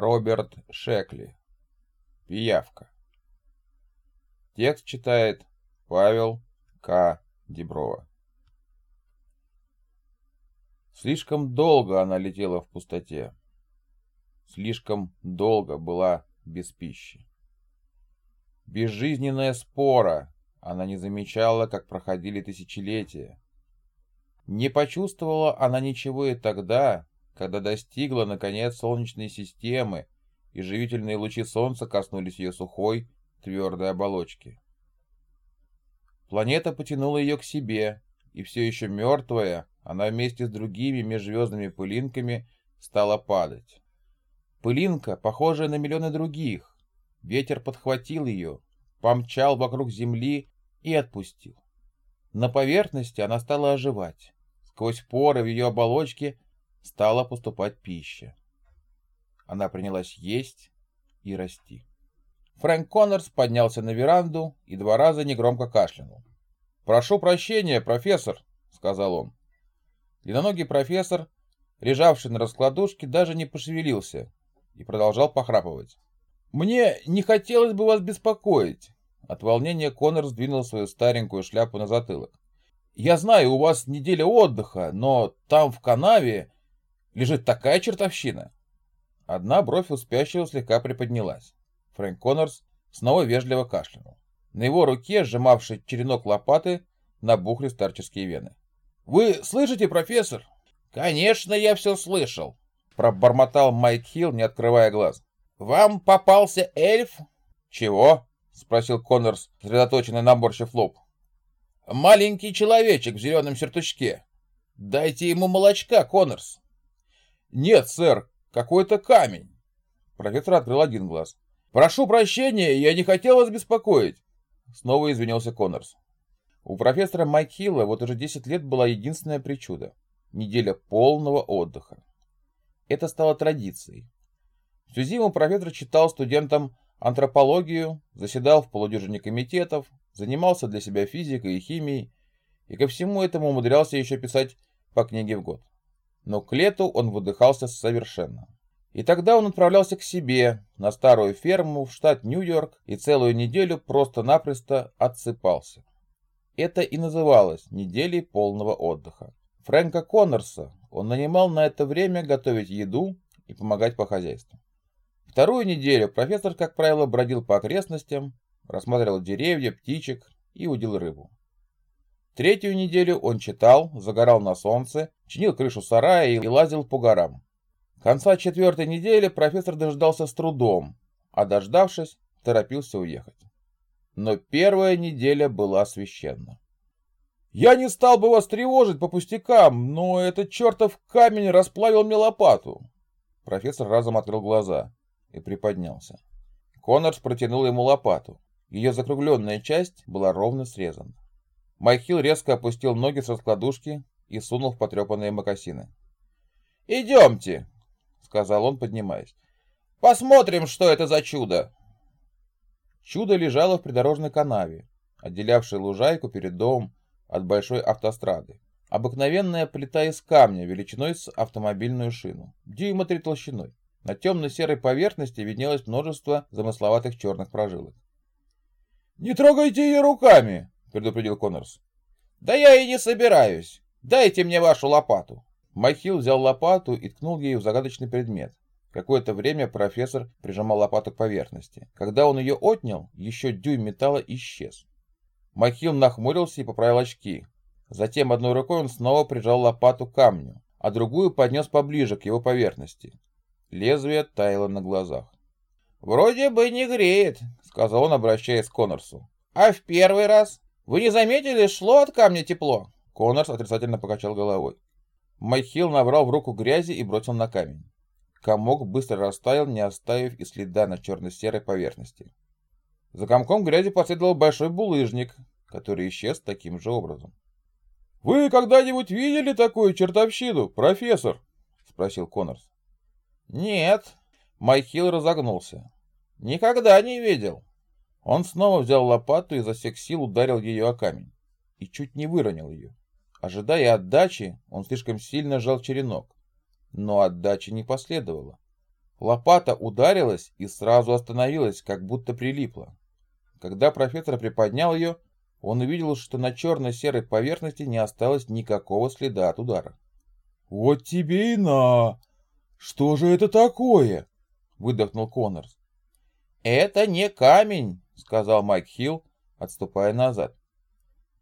Роберт Шекли. Пиявка. Текст читает Павел К. Деброва. Слишком долго она летела в пустоте. Слишком долго была без пищи. Безжизненная спора, она не замечала, как проходили тысячелетия. Не почувствовала она ничего и тогда, когда достигла, наконец, Солнечной системы, и живительные лучи Солнца коснулись ее сухой, твердой оболочки. Планета потянула ее к себе, и все еще мертвая, она вместе с другими межзвездными пылинками стала падать. Пылинка, похожая на миллионы других. Ветер подхватил ее, помчал вокруг Земли и отпустил. На поверхности она стала оживать. Сквозь поры в ее оболочке стала поступать пища. Она принялась есть и расти. Фрэнк Коннорс поднялся на веранду и два раза негромко кашлянул. «Прошу прощения, профессор», — сказал он. Длинноногий профессор, лежавший на раскладушке, даже не пошевелился и продолжал похрапывать. «Мне не хотелось бы вас беспокоить». От волнения Коннор сдвинул свою старенькую шляпу на затылок. «Я знаю, у вас неделя отдыха, но там, в канаве, лежит такая чертовщина». Одна бровь у спящего слегка приподнялась. Фрэнк Коннорс снова вежливо кашлянул. На его руке, сжимавший черенок лопаты, набухли старческие вены. «Вы слышите, профессор?» «Конечно, я все слышал», — пробормотал Майк Хилл, не открывая глаз. «Вам попался эльф?» «Чего?» — спросил Коннорс, сосредоточенно наборщив лоб. «Маленький человечек в зеленом сертучке. Дайте ему молочка, Коннорс». «Нет, сэр, какой-то камень». Профессор открыл один глаз. «Прошу прощения, я не хотел вас беспокоить», — снова извинился Коннорс. У профессора Майкхилла вот уже 10 лет была единственная причуда – неделя полного отдыха. Это стало традицией. Всю зиму профессор читал студентам антропологию, заседал в полудюжине комитетов, занимался для себя физикой и химией, и ко всему этому умудрялся еще писать по книге в год. Но к лету он выдыхался совершенно. И тогда он отправлялся к себе, на старую ферму в штат Нью-Йорк, и целую неделю просто-напросто отсыпался. Это и называлось неделей полного отдыха. Фрэнка Коннорса он нанимал на это время готовить еду и помогать по хозяйству. Вторую неделю профессор, как правило, бродил по окрестностям, рассматривал деревья, птичек и удил рыбу. Третью неделю он читал, загорал на солнце, чинил крышу сарая и лазил по горам. Конца четвертой недели профессор дождался с трудом, а дождавшись, торопился уехать но первая неделя была священна. «Я не стал бы вас тревожить по пустякам, но этот чертов камень расплавил мне лопату!» Профессор разом открыл глаза и приподнялся. Коннорс протянул ему лопату. Ее закругленная часть была ровно срезана. Майхил резко опустил ноги с раскладушки и сунул в потрепанные мокасины. «Идемте!» — сказал он, поднимаясь. «Посмотрим, что это за чудо!» Чудо лежало в придорожной канаве, отделявшей лужайку перед домом от большой автострады. Обыкновенная плита из камня величиной с автомобильную шину, дюйма три толщиной. На темно-серой поверхности виднелось множество замысловатых черных прожилок. «Не трогайте ее руками!» — предупредил Коннорс. «Да я и не собираюсь. Дайте мне вашу лопату». Майхил взял лопату и ткнул ею в загадочный предмет. Какое-то время профессор прижимал лопату к поверхности. Когда он ее отнял, еще дюйм металла исчез. Махил нахмурился и поправил очки. Затем одной рукой он снова прижал лопату к камню, а другую поднес поближе к его поверхности. Лезвие таяло на глазах. «Вроде бы не греет», — сказал он, обращаясь к Коннорсу. «А в первый раз? Вы не заметили, шло от камня тепло?» Коннорс отрицательно покачал головой. Майхил набрал в руку грязи и бросил на камень. Комок быстро растаял, не оставив и следа на черно-серой поверхности. За комком грязи последовал большой булыжник, который исчез таким же образом. — Вы когда-нибудь видели такую чертовщину, профессор? — спросил Коннорс. — Нет. Майхил разогнулся. — Никогда не видел. Он снова взял лопату и за всех сил ударил ее о камень. И чуть не выронил ее. Ожидая отдачи, он слишком сильно сжал черенок но отдачи не последовало. Лопата ударилась и сразу остановилась, как будто прилипла. Когда профессор приподнял ее, он увидел, что на черно-серой поверхности не осталось никакого следа от удара. «Вот тебе и на! Что же это такое?» — выдохнул Коннорс. «Это не камень», — сказал Майк Хилл, отступая назад.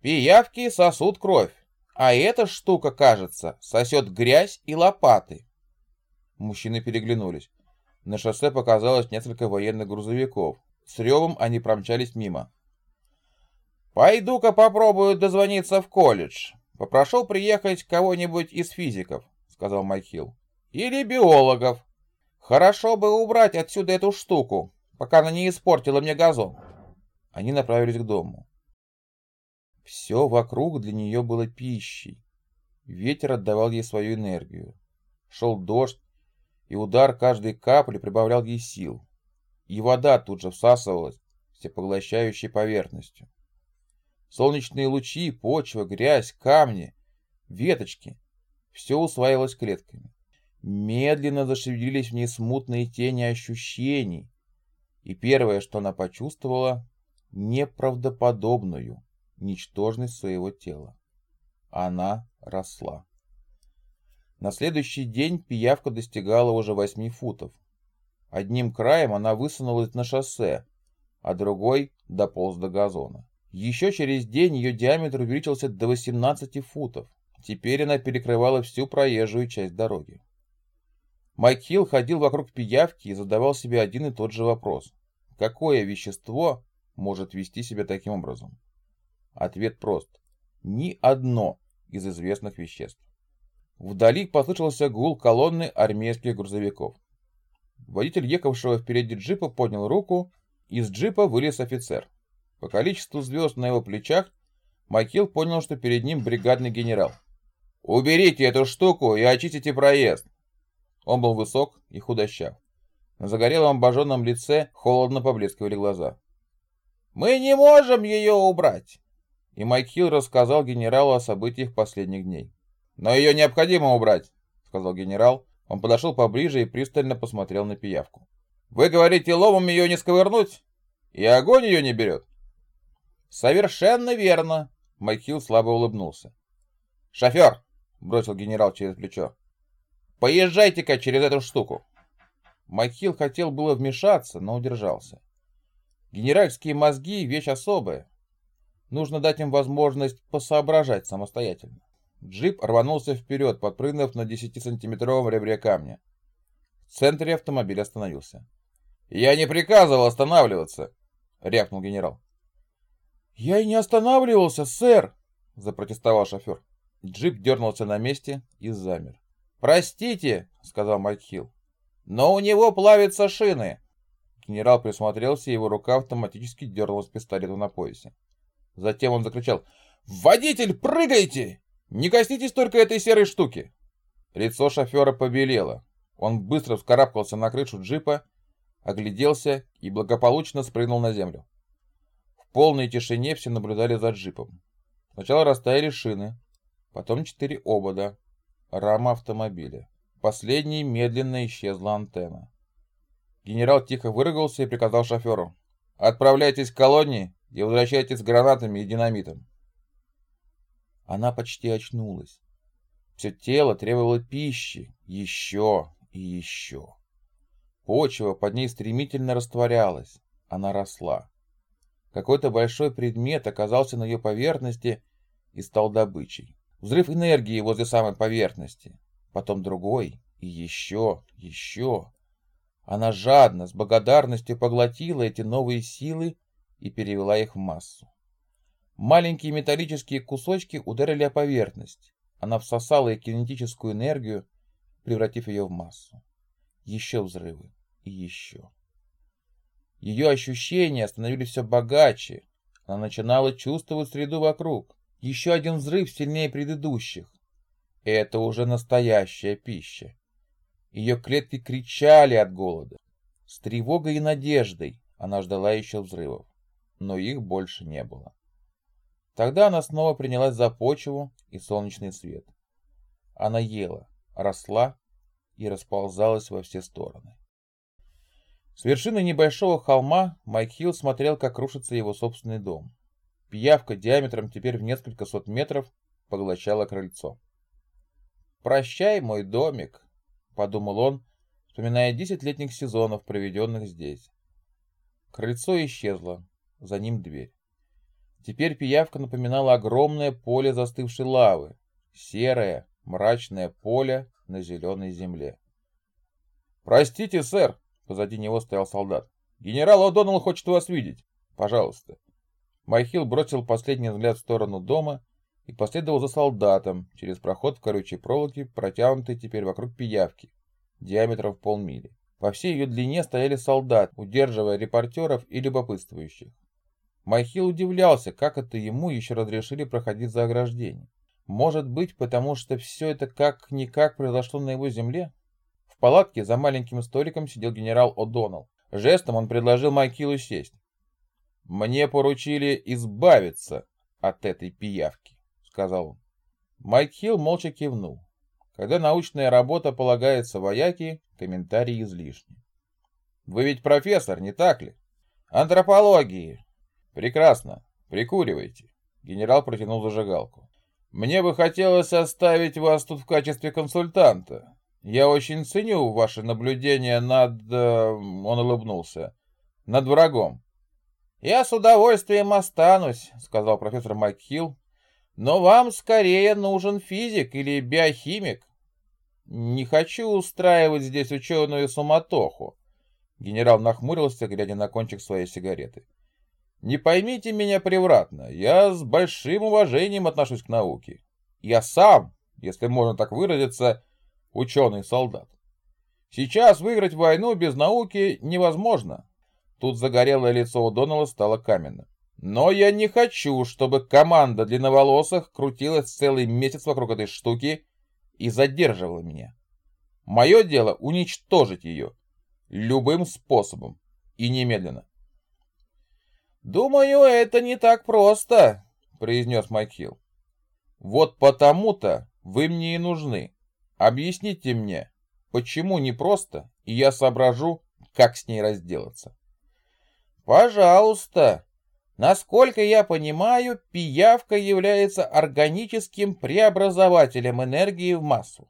«Пиявки сосут кровь, а эта штука, кажется, сосет грязь и лопаты». Мужчины переглянулись. На шоссе показалось несколько военных грузовиков. С ревом они промчались мимо. «Пойду-ка попробую дозвониться в колледж. Попрошу приехать кого-нибудь из физиков», — сказал Майхилл. «Или биологов. Хорошо бы убрать отсюда эту штуку, пока она не испортила мне газон». Они направились к дому. Все вокруг для нее было пищей. Ветер отдавал ей свою энергию. Шел дождь, и удар каждой капли прибавлял ей сил. И вода тут же всасывалась всепоглощающей поверхностью. Солнечные лучи, почва, грязь, камни, веточки — все усваивалось клетками. Медленно зашевелились в ней смутные тени ощущений, и первое, что она почувствовала — неправдоподобную ничтожность своего тела. Она росла. На следующий день пиявка достигала уже восьми футов. Одним краем она высунулась на шоссе, а другой дополз до газона. Еще через день ее диаметр увеличился до 18 футов. Теперь она перекрывала всю проезжую часть дороги. Майк Хилл ходил вокруг пиявки и задавал себе один и тот же вопрос. Какое вещество может вести себя таким образом? Ответ прост. Ни одно из известных веществ. Вдали послышался гул колонны армейских грузовиков. Водитель ехавшего впереди джипа поднял руку, из джипа вылез офицер. По количеству звезд на его плечах Макил понял, что перед ним бригадный генерал. «Уберите эту штуку и очистите проезд!» Он был высок и худощав. На загорелом обожженном лице холодно поблескивали глаза. «Мы не можем ее убрать!» И Майк Хилл рассказал генералу о событиях последних дней. «Но ее необходимо убрать», — сказал генерал. Он подошел поближе и пристально посмотрел на пиявку. «Вы говорите, ломом ее не сковырнуть? И огонь ее не берет?» «Совершенно верно», — Майкил слабо улыбнулся. «Шофер!» — бросил генерал через плечо. «Поезжайте-ка через эту штуку!» Майкил хотел было вмешаться, но удержался. Генеральские мозги — вещь особая. Нужно дать им возможность посоображать самостоятельно. Джип рванулся вперед, подпрыгнув на 10-сантиметровом ребре камня. В центре автомобиль остановился. «Я не приказывал останавливаться!» — рявкнул генерал. «Я и не останавливался, сэр!» — запротестовал шофер. Джип дернулся на месте и замер. «Простите!» — сказал Майк. «Но у него плавятся шины!» Генерал присмотрелся, и его рука автоматически дернулась к пистолету на поясе. Затем он закричал «Водитель, прыгайте!» Не коснитесь только этой серой штуки!» Лицо шофера побелело. Он быстро вскарабкался на крышу джипа, огляделся и благополучно спрыгнул на землю. В полной тишине все наблюдали за джипом. Сначала растаяли шины, потом четыре обода, рама автомобиля. Последней медленно исчезла антенна. Генерал тихо выругался и приказал шоферу. «Отправляйтесь к колонии и возвращайтесь с гранатами и динамитом». Она почти очнулась. Все тело требовало пищи, еще и еще. Почва под ней стремительно растворялась, она росла. Какой-то большой предмет оказался на ее поверхности и стал добычей. Взрыв энергии возле самой поверхности, потом другой, и еще, еще. Она жадно, с благодарностью поглотила эти новые силы и перевела их в массу. Маленькие металлические кусочки ударили о поверхность. Она всосала и кинетическую энергию, превратив ее в массу. Еще взрывы и еще. Ее ощущения становились все богаче. Она начинала чувствовать среду вокруг. Еще один взрыв сильнее предыдущих. Это уже настоящая пища. Ее клетки кричали от голода. С тревогой и надеждой она ждала еще взрывов, но их больше не было. Тогда она снова принялась за почву и солнечный свет. Она ела, росла и расползалась во все стороны. С вершины небольшого холма Майк Хилл смотрел, как рушится его собственный дом. Пиявка диаметром теперь в несколько сот метров поглощала крыльцо. «Прощай, мой домик», — подумал он, вспоминая десять летних сезонов, проведенных здесь. Крыльцо исчезло, за ним дверь. Теперь пиявка напоминала огромное поле застывшей лавы, серое, мрачное поле на зеленой земле. «Простите, сэр!» Позади него стоял солдат. «Генерал О'Доннелл хочет вас видеть. Пожалуйста». Майхил бросил последний взгляд в сторону дома и последовал за солдатом через проход в колючей проволоке, протянутый теперь вокруг пиявки, диаметром в полмили. По всей ее длине стояли солдаты, удерживая репортеров и любопытствующих. Майхил удивлялся, как это ему еще разрешили проходить за ограждение. Может быть, потому что все это как-никак произошло на его земле? В палатке за маленьким столиком сидел генерал О'Доннелл. Жестом он предложил Майкилу сесть. «Мне поручили избавиться от этой пиявки», — сказал он. Майк Хилл молча кивнул. Когда научная работа полагается вояке, комментарии излишни. «Вы ведь профессор, не так ли?» «Антропологии». «Прекрасно. Прикуривайте». Генерал протянул зажигалку. «Мне бы хотелось оставить вас тут в качестве консультанта. Я очень ценю ваши наблюдения над... Э, он улыбнулся. Над врагом. Я с удовольствием останусь, сказал профессор Макхилл. Но вам скорее нужен физик или биохимик. Не хочу устраивать здесь ученую суматоху. Генерал нахмурился, глядя на кончик своей сигареты. Не поймите меня превратно. Я с большим уважением отношусь к науке. Я сам, если можно так выразиться, ученый-солдат. Сейчас выиграть войну без науки невозможно. Тут загорелое лицо у Донала стало каменным. Но я не хочу, чтобы команда длинноволосых крутилась целый месяц вокруг этой штуки и задерживала меня. Мое дело уничтожить ее. Любым способом. И немедленно. «Думаю, это не так просто», — произнес Майкхилл. «Вот потому-то вы мне и нужны. Объясните мне, почему непросто, и я соображу, как с ней разделаться. Пожалуйста. Насколько я понимаю, пиявка является органическим преобразователем энергии в массу.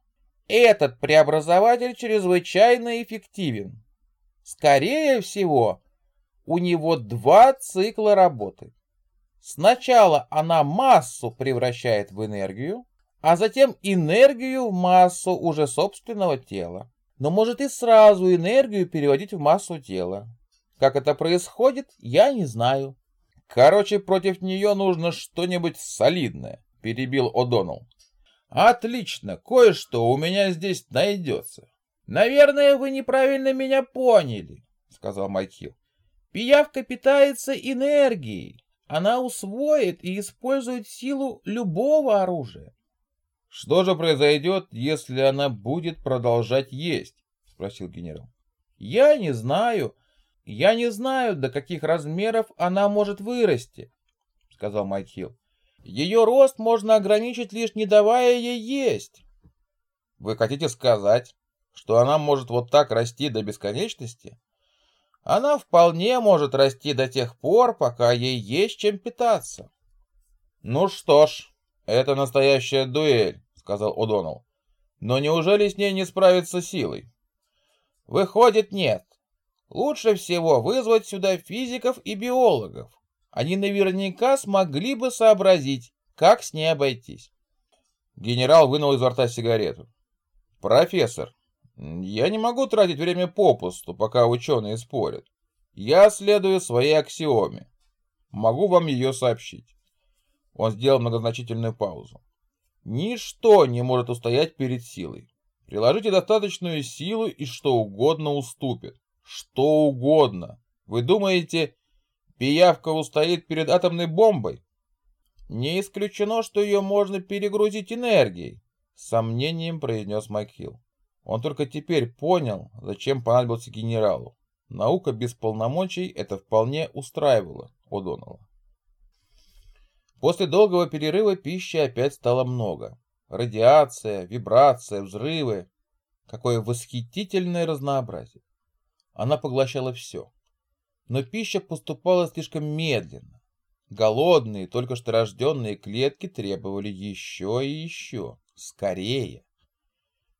Этот преобразователь чрезвычайно эффективен. Скорее всего, у него два цикла работы. Сначала она массу превращает в энергию, а затем энергию в массу уже собственного тела. Но может и сразу энергию переводить в массу тела. Как это происходит, я не знаю. Короче, против нее нужно что-нибудь солидное, перебил О'Доннелл. Отлично, кое-что у меня здесь найдется. Наверное, вы неправильно меня поняли, сказал Майкил. Пиявка питается энергией. Она усвоит и использует силу любого оружия. «Что же произойдет, если она будет продолжать есть?» — спросил генерал. «Я не знаю. Я не знаю, до каких размеров она может вырасти», — сказал Майкхилл. «Ее рост можно ограничить, лишь не давая ей есть». «Вы хотите сказать, что она может вот так расти до бесконечности?» «Она вполне может расти до тех пор, пока ей есть чем питаться». «Ну что ж», «Это настоящая дуэль», — сказал О'Доннелл. «Но неужели с ней не справиться силой?» «Выходит, нет. Лучше всего вызвать сюда физиков и биологов. Они наверняка смогли бы сообразить, как с ней обойтись». Генерал вынул изо рта сигарету. «Профессор, я не могу тратить время попусту, пока ученые спорят. Я следую своей аксиоме. Могу вам ее сообщить. Он сделал многозначительную паузу. Ничто не может устоять перед силой. Приложите достаточную силу, и что угодно уступит. Что угодно. Вы думаете, пиявка устоит перед атомной бомбой? Не исключено, что ее можно перегрузить энергией, с сомнением произнес Майкхилл. Он только теперь понял, зачем понадобился генералу. Наука без полномочий это вполне устраивало О'Доннелла. После долгого перерыва пищи опять стало много. Радиация, вибрация, взрывы. Какое восхитительное разнообразие. она поглощала все. Но пища поступала слишком медленно. Голодные, только что рожденные клетки требовали еще и еще, скорее.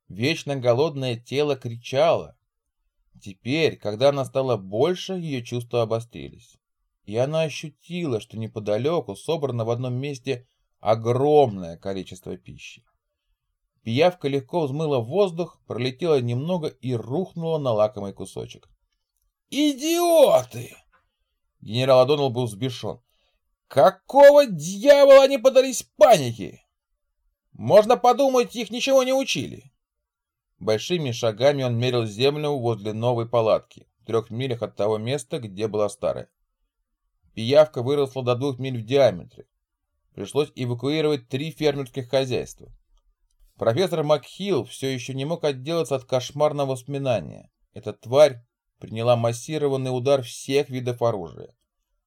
Вечно голодное тело кричало. Теперь, когда она стала больше, ее чувства обострились. И она ощутила, что неподалеку собрано в одном месте огромное количество пищи. Пиявка легко взмыла воздух, пролетела немного и рухнула на лакомый кусочек. «Идиоты!» Генерал Адонал был взбешен. «Какого дьявола они подались панике? Можно подумать, их ничего не учили». Большими шагами он мерил землю возле новой палатки, в трех милях от того места, где была старая. Пиявка выросла до двух миль в диаметре. Пришлось эвакуировать три фермерских хозяйства. Профессор Макхилл все еще не мог отделаться от кошмарного воспоминания. Эта тварь приняла массированный удар всех видов оружия,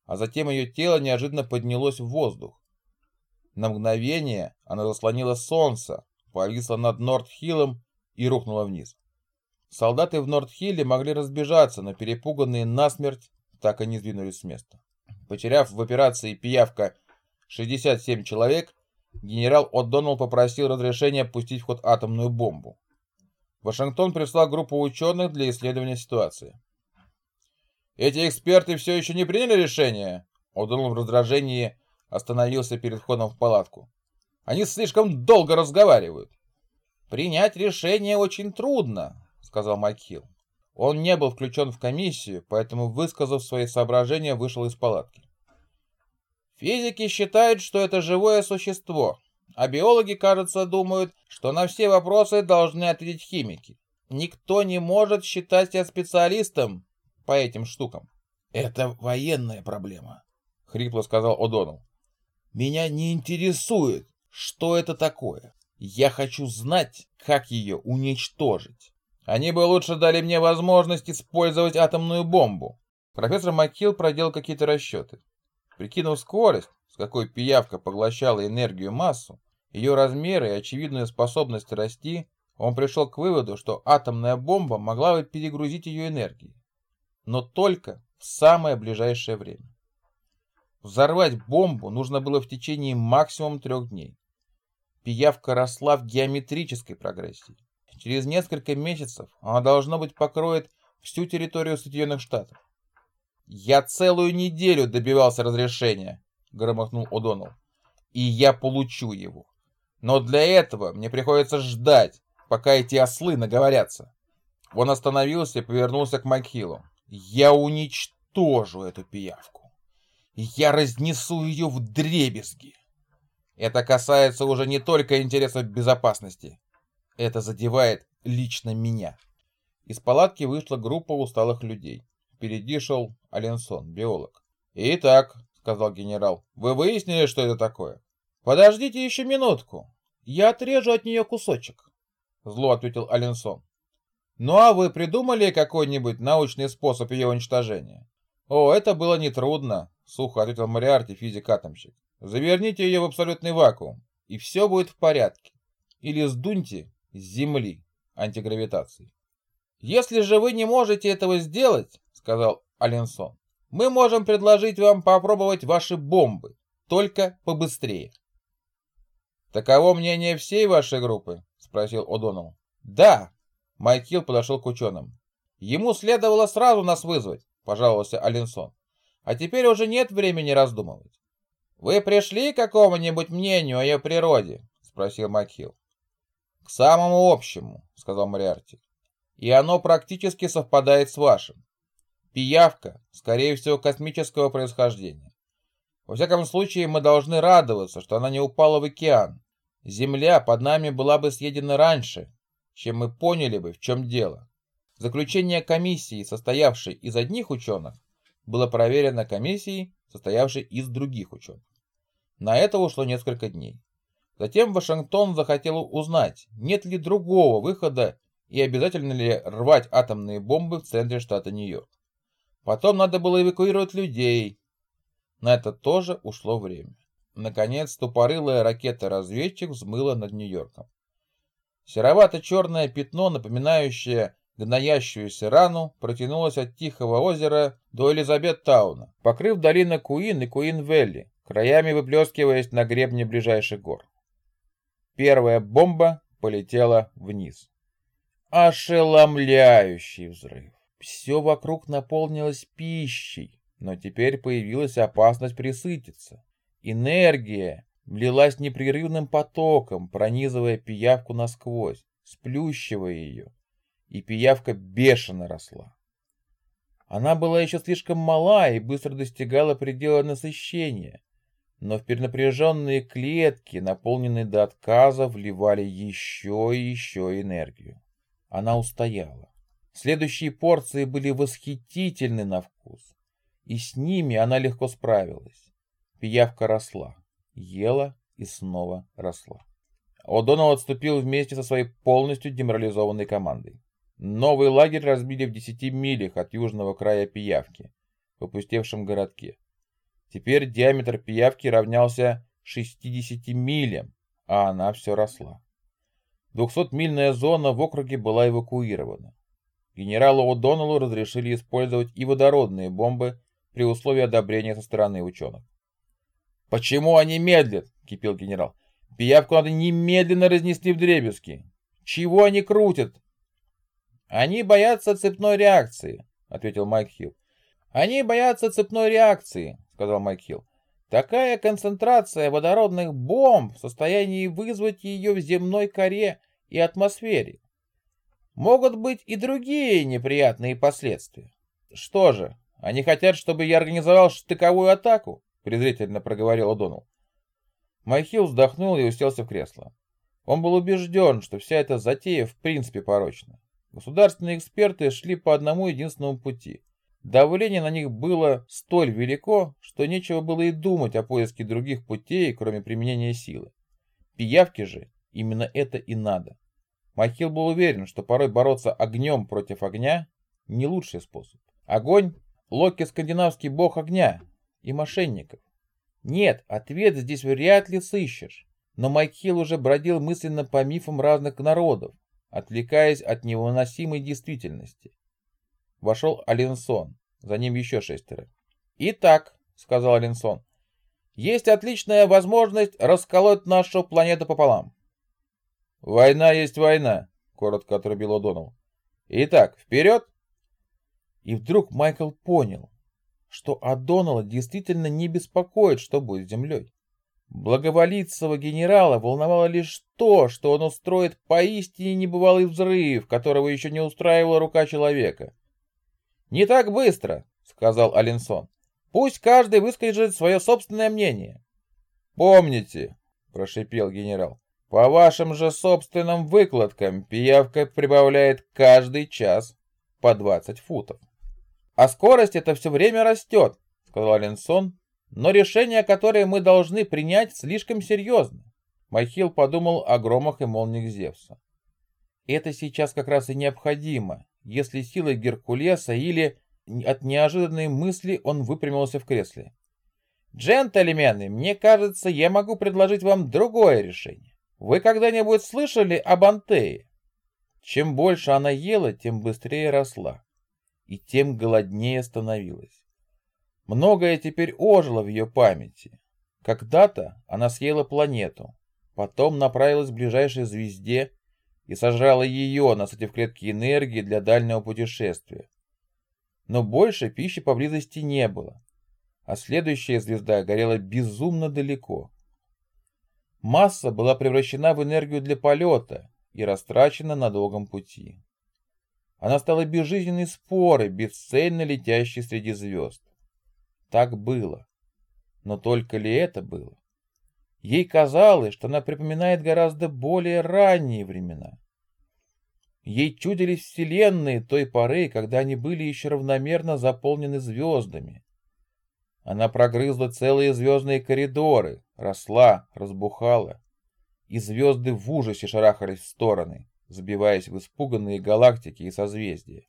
а затем ее тело неожиданно поднялось в воздух. На мгновение она заслонила солнце, повисла над Норт-Хиллом и рухнула вниз. Солдаты в Норт-Хилле могли разбежаться, но перепуганные насмерть так и не сдвинулись с места. Потеряв в операции «Пиявка» 67 человек, генерал О'Доннелл попросил разрешения пустить в ход атомную бомбу. Вашингтон прислал группу ученых для исследования ситуации. «Эти эксперты все еще не приняли решение?» О'Доннелл в раздражении остановился перед входом в палатку. «Они слишком долго разговаривают». «Принять решение очень трудно», — сказал Макхилл. Он не был включен в комиссию, поэтому, высказав свои соображения, вышел из палатки. Физики считают, что это живое существо, а биологи, кажется, думают, что на все вопросы должны ответить химики. Никто не может считать себя специалистом по этим штукам. «Это военная проблема», — хрипло сказал О'Доннелл. «Меня не интересует, что это такое. Я хочу знать, как ее уничтожить. Они бы лучше дали мне возможность использовать атомную бомбу». Профессор Маккилл проделал какие-то расчеты. Прикинув скорость, с какой пиявка поглощала энергию массу, ее размеры и очевидную способность расти, он пришел к выводу, что атомная бомба могла бы перегрузить ее энергией. Но только в самое ближайшее время. Взорвать бомбу нужно было в течение максимум трех дней. Пиявка росла в геометрической прогрессии. Через несколько месяцев она, должно быть, покроет всю территорию Соединенных Штатов. «Я целую неделю добивался разрешения», — громохнул О'Доннелл. «И я получу его. Но для этого мне приходится ждать, пока эти ослы наговорятся». Он остановился и повернулся к Макхиллу. «Я уничтожу эту пиявку. Я разнесу ее в дребезги. Это касается уже не только интересов безопасности. Это задевает лично меня». Из палатки вышла группа усталых людей. Впереди шел Аленсон, биолог. «Итак», — сказал генерал, — «вы выяснили, что это такое?» «Подождите еще минутку. Я отрежу от нее кусочек», — зло ответил Аленсон. «Ну а вы придумали какой-нибудь научный способ ее уничтожения?» «О, это было нетрудно», — сухо ответил Мариарти, физик-атомщик. «Заверните ее в абсолютный вакуум, и все будет в порядке. Или сдуньте с Земли антигравитацией». «Если же вы не можете этого сделать, сказал Аленсон. Мы можем предложить вам попробовать ваши бомбы, только побыстрее. Таково мнение всей вашей группы? Спросил О'Доннелл. Да. Майкил подошел к ученым. Ему следовало сразу нас вызвать, пожаловался Аленсон. А теперь уже нет времени раздумывать. Вы пришли к какому-нибудь мнению о ее природе? Спросил Макхилл. К самому общему, сказал Мариарти. И оно практически совпадает с вашим. Пиявка, скорее всего, космического происхождения. Во всяком случае, мы должны радоваться, что она не упала в океан. Земля под нами была бы съедена раньше, чем мы поняли бы, в чем дело. Заключение комиссии, состоявшей из одних ученых, было проверено комиссией, состоявшей из других ученых. На это ушло несколько дней. Затем Вашингтон захотел узнать, нет ли другого выхода и обязательно ли рвать атомные бомбы в центре штата Нью-Йорк. Потом надо было эвакуировать людей. На это тоже ушло время. Наконец, тупорылая ракета-разведчик взмыла над Нью-Йорком. Серовато-черное пятно, напоминающее гноящуюся рану протянулась от Тихого озера до Элизабет-тауна, покрыв долины Куин и Куин-Велли, краями выплескиваясь на гребне ближайших гор. Первая бомба полетела вниз. Ошеломляющий взрыв. Все вокруг наполнилось пищей, но теперь появилась опасность присытиться. Энергия влилась непрерывным потоком, пронизывая пиявку насквозь, сплющивая ее, и пиявка бешено росла. Она была еще слишком мала и быстро достигала предела насыщения, но в перенапряженные клетки, наполненные до отказа, вливали еще и еще энергию. Она устояла. Следующие порции были восхитительны на вкус, и с ними она легко справилась. Пиявка росла, ела и снова росла. О'Доннелл отступил вместе со своей полностью деморализованной командой. Новый лагерь разбили в десяти милях от южного края Пиявки, в опустевшем городке. Теперь диаметр Пиявки равнялся 60 милям, а она все росла. Двухсотмильная зона в округе была эвакуирована. Генералу О'Доннеллу разрешили использовать и водородные бомбы при условии одобрения со стороны ученых. «Почему они медлят?» — кипел генерал. «Пиявку надо немедленно разнести в дребезги. Чего они крутят?» «Они боятся цепной реакции», — ответил Майк Хилл. «Они боятся цепной реакции», — сказал Майк Хилл. «Такая концентрация водородных бомб в состоянии вызвать ее в земной коре и атмосфере. Могут быть и другие неприятные последствия. Что же, они хотят, чтобы я организовал штыковую атаку?» — презрительно проговорил О'Доннелл. Майхилл вздохнул и уселся в кресло. Он был убежден, что вся эта затея в принципе порочна. Государственные эксперты шли по одному единственному пути. Давление на них было столь велико, что нечего было и думать о поиске других путей, кроме применения силы. Пиявки же именно это и надо. Махил был уверен, что порой бороться огнем против огня не лучший способ. Огонь — Локи скандинавский бог огня и мошенников. Нет, ответ здесь вряд ли сыщешь. Но Майкхилл уже бродил мысленно по мифам разных народов, отвлекаясь от невыносимой действительности. Вошел Аленсон, за ним еще шестеро. «Итак», — сказал Аленсон, — «есть отличная возможность расколоть нашу планету пополам». «Война есть война», — коротко отрубил О'Доннелл. «Итак, вперед!» И вдруг Майкл понял, что О'Доннелла действительно не беспокоит, что будет с землей. Благоволицего генерала волновало лишь то, что он устроит поистине небывалый взрыв, которого еще не устраивала рука человека. «Не так быстро», — сказал Аленсон. «Пусть каждый выскажет свое собственное мнение». «Помните», — прошипел генерал, — «по вашим же собственным выкладкам пиявка прибавляет каждый час по 20 футов». «А скорость это все время растет», — сказал Аленсон, но решение, которое мы должны принять, слишком серьезно. Махил подумал о громах и молниях Зевса. Это сейчас как раз и необходимо, если силы Геркулеса или от неожиданной мысли он выпрямился в кресле. «Джентльмены, мне кажется, я могу предложить вам другое решение. Вы когда-нибудь слышали об Антее?» Чем больше она ела, тем быстрее росла, и тем голоднее становилась. Многое теперь ожило в ее памяти. Когда-то она съела планету, потом направилась к ближайшей звезде и сожрала ее, насытив клетки энергии для дальнего путешествия. Но больше пищи поблизости не было, а следующая звезда горела безумно далеко. Масса была превращена в энергию для полета и растрачена на долгом пути. Она стала безжизненной спорой, бесцельно летящей среди звезд. Так было. Но только ли это было? Ей казалось, что она припоминает гораздо более ранние времена. Ей чудились вселенные той поры, когда они были еще равномерно заполнены звездами. Она прогрызла целые звездные коридоры, росла, разбухала, и звезды в ужасе шарахались в стороны, забиваясь в испуганные галактики и созвездия.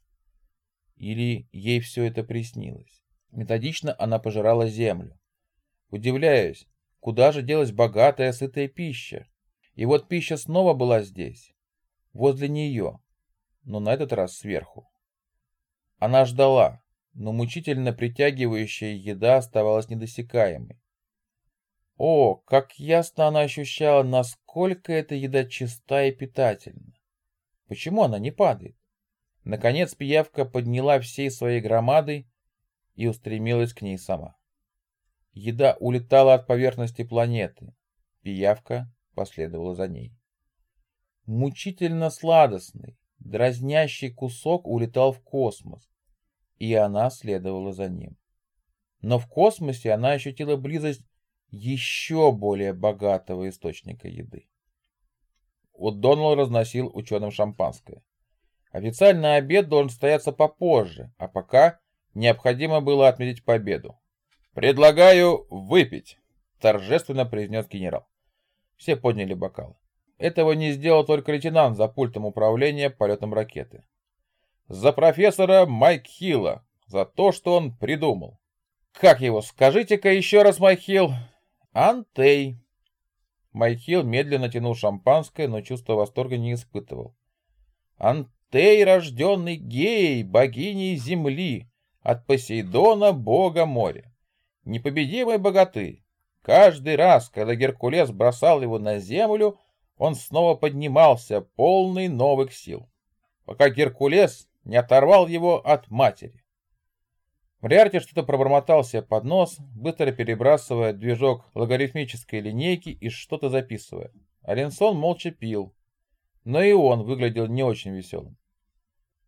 Или ей все это приснилось? Методично она пожирала землю. Удивляюсь, куда же делась богатая, сытая пища? И вот пища снова была здесь, возле нее. Но на этот раз сверху. Она ждала, но мучительно притягивающая еда оставалась недосекаемой. О, как ясно она ощущала, насколько эта еда чиста и питательна. Почему она не падает? Наконец пиявка подняла всей своей громадой и устремилась к ней сама. Еда улетала от поверхности планеты. Пиявка последовала за ней. Мучительно сладостный, дразнящий кусок улетал в космос, и она следовала за ним. Но в космосе она ощутила близость еще более богатого источника еды. Удонал разносил ученым шампанское. Официальный обед должен состояться попозже, а пока необходимо было отметить победу. «Предлагаю выпить», — торжественно произнес генерал. Все подняли бокалы. Этого не сделал только лейтенант за пультом управления полетом ракеты. За профессора Майк Хилла, за то, что он придумал. Как его, скажите-ка еще раз, Майк Хилл? Антей. Майк Хилл медленно тянул шампанское, но чувства восторга не испытывал. Антей, рожденный гей, богиней земли, от Посейдона, бога моря непобедимый богатырь. Каждый раз, когда Геркулес бросал его на землю, он снова поднимался, полный новых сил, пока Геркулес не оторвал его от матери. Мриарти что-то пробормотал себе под нос, быстро перебрасывая движок логарифмической линейки и что-то записывая. Аленсон молча пил, но и он выглядел не очень веселым.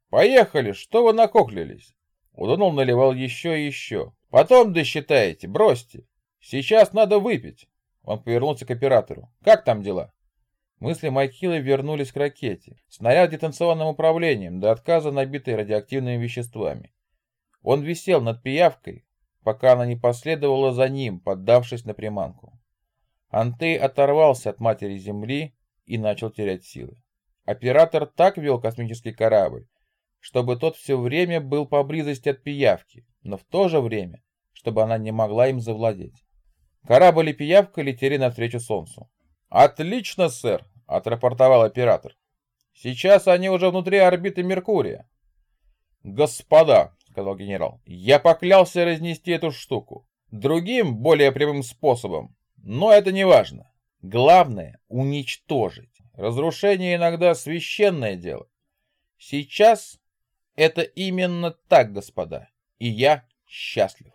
«Поехали! Что вы накоклились?» Удонал наливал еще и еще. Потом досчитаете, бросьте. Сейчас надо выпить. Он повернулся к оператору. Как там дела? Мысли Майкила вернулись к ракете. Снаряд дистанционным управлением, до отказа набитый радиоактивными веществами. Он висел над пиявкой, пока она не последовала за ним, поддавшись на приманку. Антей оторвался от матери Земли и начал терять силы. Оператор так вел космический корабль, чтобы тот все время был поблизости от пиявки, но в то же время, чтобы она не могла им завладеть. Корабль и пиявка летели навстречу Солнцу. «Отлично, сэр!» — отрапортовал оператор. «Сейчас они уже внутри орбиты Меркурия». «Господа!» — сказал генерал. «Я поклялся разнести эту штуку. Другим, более прямым способом. Но это не важно. Главное — уничтожить. Разрушение иногда священное дело. Сейчас это именно так, господа, и я счастлив.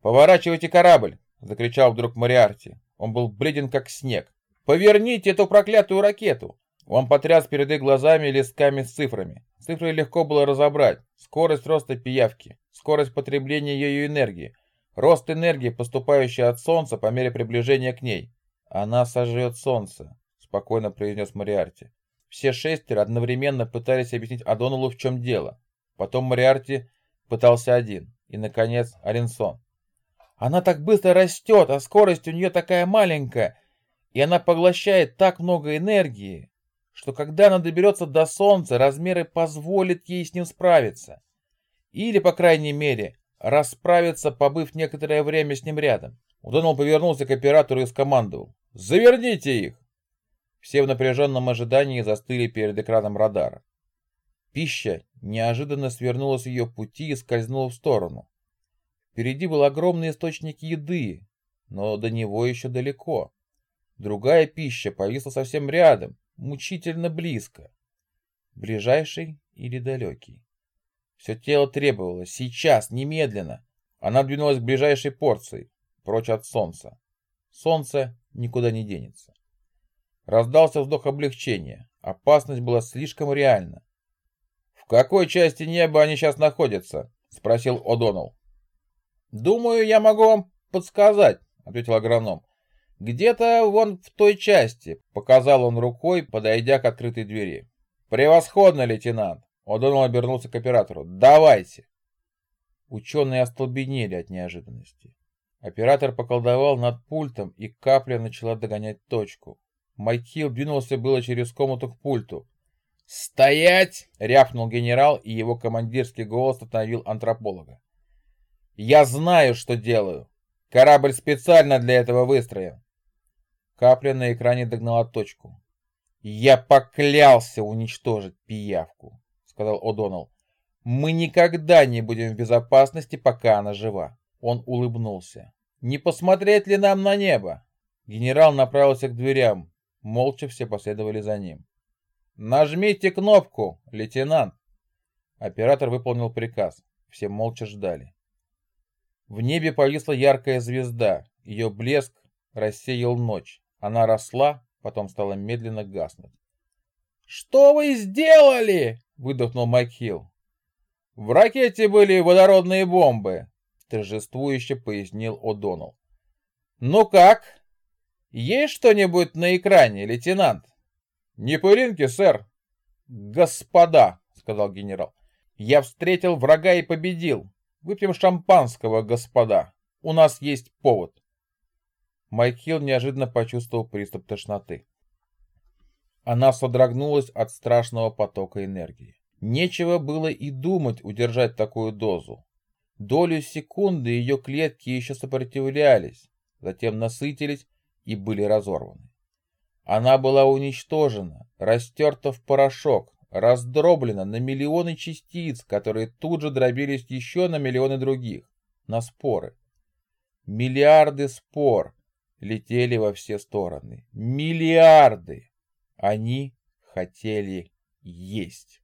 «Поворачивайте корабль!» — закричал вдруг Мариарти. Он был бледен, как снег. «Поверните эту проклятую ракету!» Он потряс перед глазами листками с цифрами. Цифры легко было разобрать. Скорость роста пиявки, скорость потребления ее энергии, рост энергии, поступающей от Солнца по мере приближения к ней. «Она сожжет Солнце», — спокойно произнес Мариарти. Все шестеро одновременно пытались объяснить Адоналу, в чем дело. Потом Мариарти пытался один. И, наконец, Аленсон. «Она так быстро растет, а скорость у нее такая маленькая, и она поглощает так много энергии, что когда она доберется до Солнца, размеры позволят ей с ним справиться. Или, по крайней мере, расправиться, побыв некоторое время с ним рядом». Удонал повернулся к оператору и скомандовал. «Заверните их!» Все в напряженном ожидании застыли перед экраном радара. Пища неожиданно свернула с ее пути и скользнула в сторону. Впереди был огромный источник еды, но до него еще далеко. Другая пища повисла совсем рядом, мучительно близко. Ближайший или далекий? Все тело требовало, сейчас, немедленно. Она двинулась к ближайшей порции, прочь от солнца. Солнце никуда не денется. Раздался вздох облегчения. Опасность была слишком реальна. «В какой части неба они сейчас находятся?» — спросил О'Доннелл. «Думаю, я могу вам подсказать», — ответил агроном. «Где-то вон в той части», — показал он рукой, подойдя к открытой двери. «Превосходно, лейтенант!» — О'Доннелл обернулся к оператору. «Давайте!» Ученые остолбенели от неожиданности. Оператор поколдовал над пультом, и капля начала догонять точку. Майкил двинулся было через комнату к пульту. «Стоять!» — рявкнул генерал, и его командирский голос остановил антрополога. «Я знаю, что делаю. Корабль специально для этого выстроен». Капля на экране догнала точку. «Я поклялся уничтожить пиявку», — сказал О'Доннелл. «Мы никогда не будем в безопасности, пока она жива». Он улыбнулся. «Не посмотреть ли нам на небо?» Генерал направился к дверям. Молча все последовали за ним. «Нажмите кнопку, лейтенант!» Оператор выполнил приказ. Все молча ждали. В небе повисла яркая звезда. Ее блеск рассеял ночь. Она росла, потом стала медленно гаснуть. «Что вы сделали?» — выдохнул Майк Хилл. «В ракете были водородные бомбы», — торжествующе пояснил О'Доннелл. «Ну как? Есть что-нибудь на экране, лейтенант?» «Не пылинки, сэр». «Господа», — сказал генерал, — «я встретил врага и победил. Выпьем шампанского, господа. У нас есть повод». Майк Хилл неожиданно почувствовал приступ тошноты. Она содрогнулась от страшного потока энергии. Нечего было и думать удержать такую дозу. Долю секунды ее клетки еще сопротивлялись, затем насытились и были разорваны. Она была уничтожена, растерта в порошок, раздроблена на миллионы частиц, которые тут же дробились еще на миллионы других, на споры. Миллиарды спор, летели во все стороны. Миллиарды! Они хотели есть.